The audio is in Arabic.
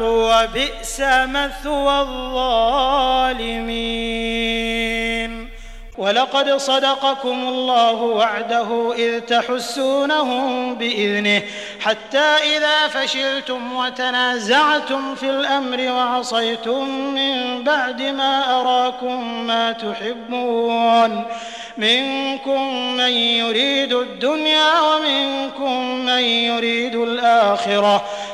وبئس مثوى الظالمين. ولقد صدقكم الله وعده إذ تحسونهم بإذنه. حتى إذا فشلتم وتنازعتم في الأمر وعصيتم من بعد ما أراكم ما تحبون. منكم من يريد الدنيا ومنكم من يريد الآخرة.